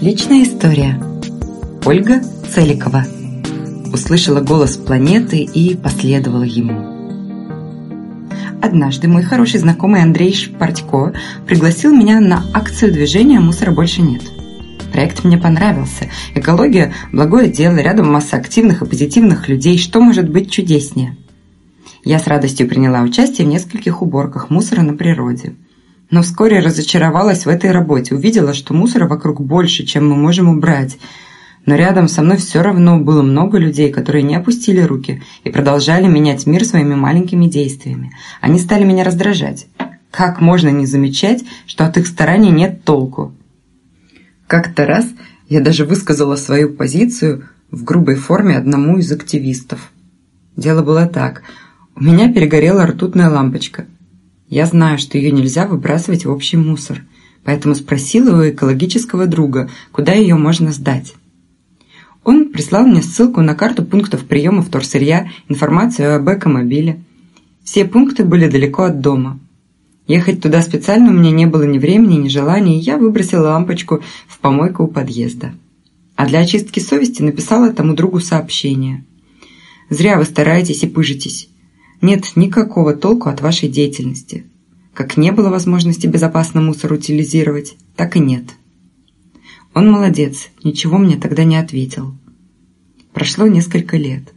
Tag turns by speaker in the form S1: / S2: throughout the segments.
S1: Личная история. Ольга Целикова. Услышала голос планеты и последовала ему. Однажды мой хороший знакомый Андрей Шпартько пригласил меня на акцию движения «Мусора больше нет». Проект мне понравился. Экология – благое дело, рядом масса активных и позитивных людей. Что может быть чудеснее? Я с радостью приняла участие в нескольких уборках мусора на природе. Но вскоре разочаровалась в этой работе, увидела, что мусора вокруг больше, чем мы можем убрать. Но рядом со мной все равно было много людей, которые не опустили руки и продолжали менять мир своими маленькими действиями. Они стали меня раздражать. Как можно не замечать, что от их стараний нет толку? Как-то раз я даже высказала свою позицию в грубой форме одному из активистов. Дело было так. У меня перегорела ртутная лампочка – я знаю, что ее нельзя выбрасывать в общий мусор, поэтому спросила у экологического друга, куда ее можно сдать. Он прислал мне ссылку на карту пунктов приема вторсырья, информацию об экомобиле. Все пункты были далеко от дома. Ехать туда специально у меня не было ни времени, ни желания, и я выбросила лампочку в помойку у подъезда. А для очистки совести написала тому другу сообщение. «Зря вы стараетесь и пыжитесь нет никакого толку от вашей деятельности. Как не было возможности безопасно мусор утилизировать, так и нет. Он молодец, ничего мне тогда не ответил. Прошло несколько лет.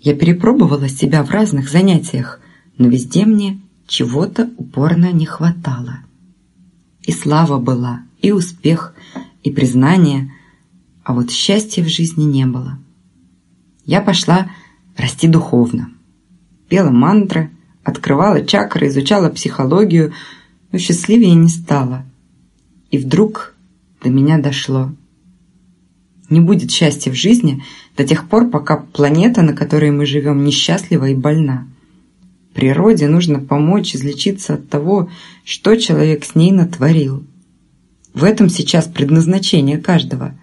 S1: Я перепробовала себя в разных занятиях, но везде мне чего-то упорно не хватало. И слава была, и успех, и признание, а вот счастья в жизни не было. Я пошла расти духовно пела мантры, открывала чакры, изучала психологию, но счастливее не стала. И вдруг до меня дошло. Не будет счастья в жизни до тех пор, пока планета, на которой мы живем, несчастлива и больна. Природе нужно помочь излечиться от того, что человек с ней натворил. В этом сейчас предназначение каждого.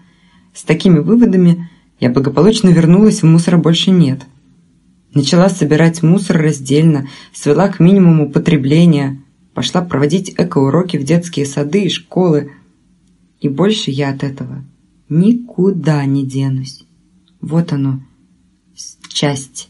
S1: С такими выводами я благополучно вернулась, в мусора больше нет. Начала собирать мусор раздельно, свела к минимуму потребления, пошла проводить экоуроки в детские сады и школы. И больше я от этого никуда не денусь. Вот оно, счастье.